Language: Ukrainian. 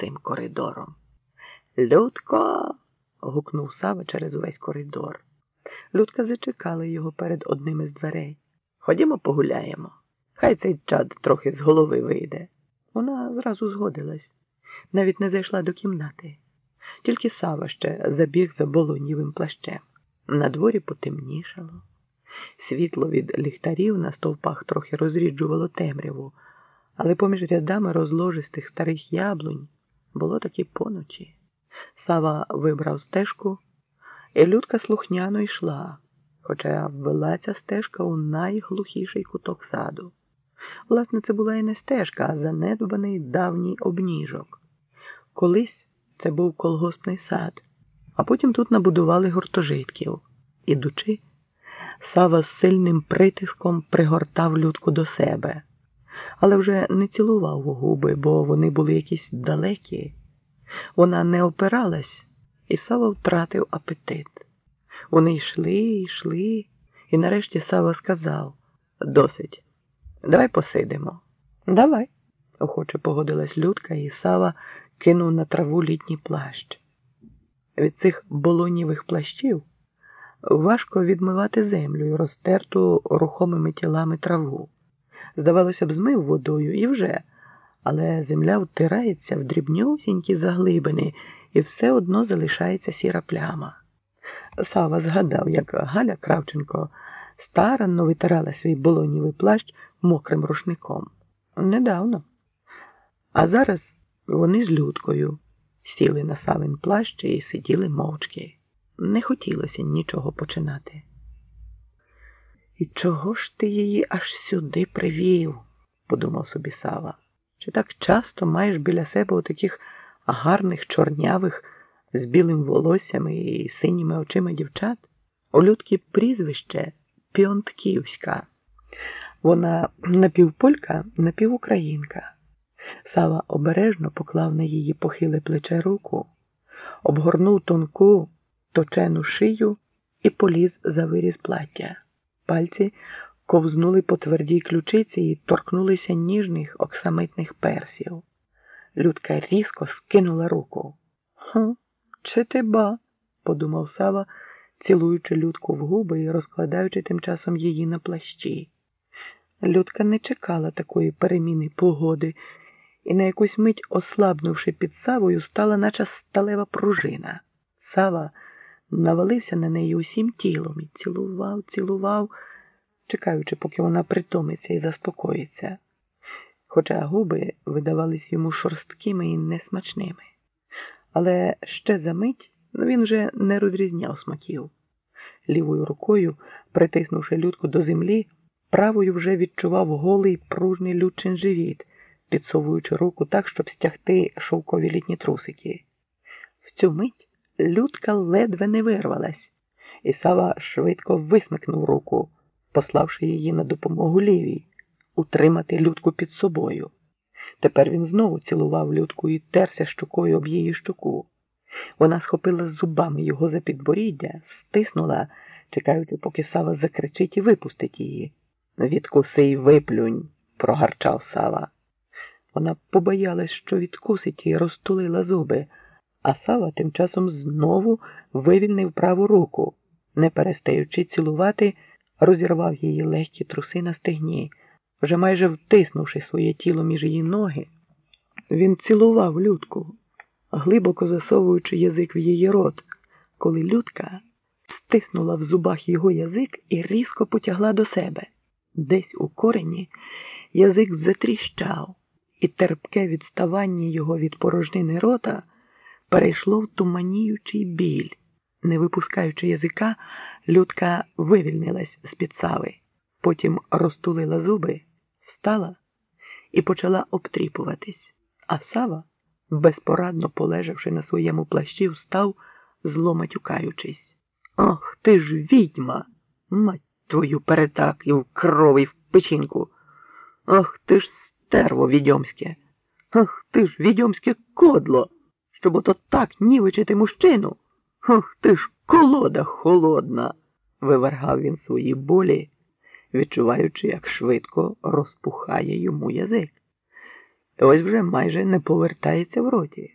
цим коридором. Людко. гукнув Сава через увесь коридор. Людка зачекала його перед одним із дверей. Ходімо погуляємо. Хай цей чад трохи з голови вийде. Вона зразу згодилась, навіть не зайшла до кімнати. Тільки Сава ще забіг за болонівим плащем. На дворі потемнішало. Світло від ліхтарів на стовпах трохи розріджувало темряву, але поміж рядами розложистих старих яблунь було таки поночі. Сава вибрав стежку, і людка слухняно йшла, хоча ввела ця стежка у найглухіший куток саду. Власне, це була і не стежка, а занедбаний давній обніжок. Колись це був колгоспний сад, а потім тут набудували гуртожитків. Ідучи, Сава з сильним притиском пригортав людку до себе, але вже не цілував у губи, бо вони були якісь далекі. Вона не опиралась, і Сава втратив апетит. Вони йшли, йшли, і нарешті Сава сказав досить, давай посидимо. Давай, охоче погодилась Людка, і Сава кинув на траву літній плащ. Від цих болонівих плащів важко відмивати землю і розтерту рухомими тілами траву. Здавалося б, змив водою і вже, але земля втирається в дрібнюсінькі заглибини і все одно залишається сіра пляма. Сава згадав, як Галя Кравченко старанно витирала свій болонівий плащ мокрим рушником. Недавно. А зараз вони з Людкою сіли на савин плащ і сиділи мовчки. Не хотілося нічого починати. І чого ж ти її аж сюди привів? подумав собі Сава. Чи так часто маєш біля себе отаких гарних, чорнявих, з білим волоссям і синіми очима дівчат? У людки прізвище Піонтківська. Вона напівполька, напівукраїнка. Сава обережно поклав на її похиле плече руку, обгорнув тонку точену шию і поліз за виріз плаття. Пальці ковзнули по твердій ключиці і торкнулися ніжних оксамитних персів. Людка різко скинула руку. «Хм, чи ти ба? подумав Сава, цілуючи людку в губи і розкладаючи тим часом її на плащі. Людка не чекала такої переміни погоди і на якусь мить, ослабнувши під савою, стала, наче сталева пружина. Сава навалився на неї усім тілом і цілував, цілував, чекаючи, поки вона притомиться і заспокоїться, хоча губи видавались йому шорсткими і несмачними. Але ще за мить він вже не розрізняв смаків. Лівою рукою, притиснувши людку до землі, правою вже відчував голий пружний людчин живіт, підсовуючи руку так, щоб стягти шовкові літні трусики. В цю мить Людка ледве не вирвалась, і Сава швидко висмикнув руку, пославши її на допомогу лівій, утримати людку під собою. Тепер він знову цілував людку і терся щокою об її щоку. Вона схопила зубами його за підборіддя, стиснула, чекаючи, поки Сава закричить і випустить її. Відкуси й виплюнь, прогарчав Сава. Вона побоялась, що відкусить і розтулила зуби а Сава тим часом знову вивільнив праву руку, не перестаючи цілувати, розірвав її легкі труси на стегні, вже майже втиснувши своє тіло між її ноги. Він цілував людку, глибоко засовуючи язик в її рот, коли людка стиснула в зубах його язик і різко потягла до себе. Десь у корені язик затріщав, і терпке відставання його від порожнини рота перейшло в туманіючий біль. Не випускаючи язика, людка вивільнилась з під сави, потім розтулила зуби, встала і почала обтріпуватись, а сава, безпорадно полежавши на своєму плащі, встав, зло матюкаючись. Ах, ти ж відьма, мать твою перетак і в крові в печінку. Ах ти ж стерво відьомське, ах ти ж відьомське кодло щоб ото так нівичити мужчину. Ох ти ж колода холодна, вивергав він свої болі, відчуваючи, як швидко розпухає йому язик. Ось вже майже не повертається в роті.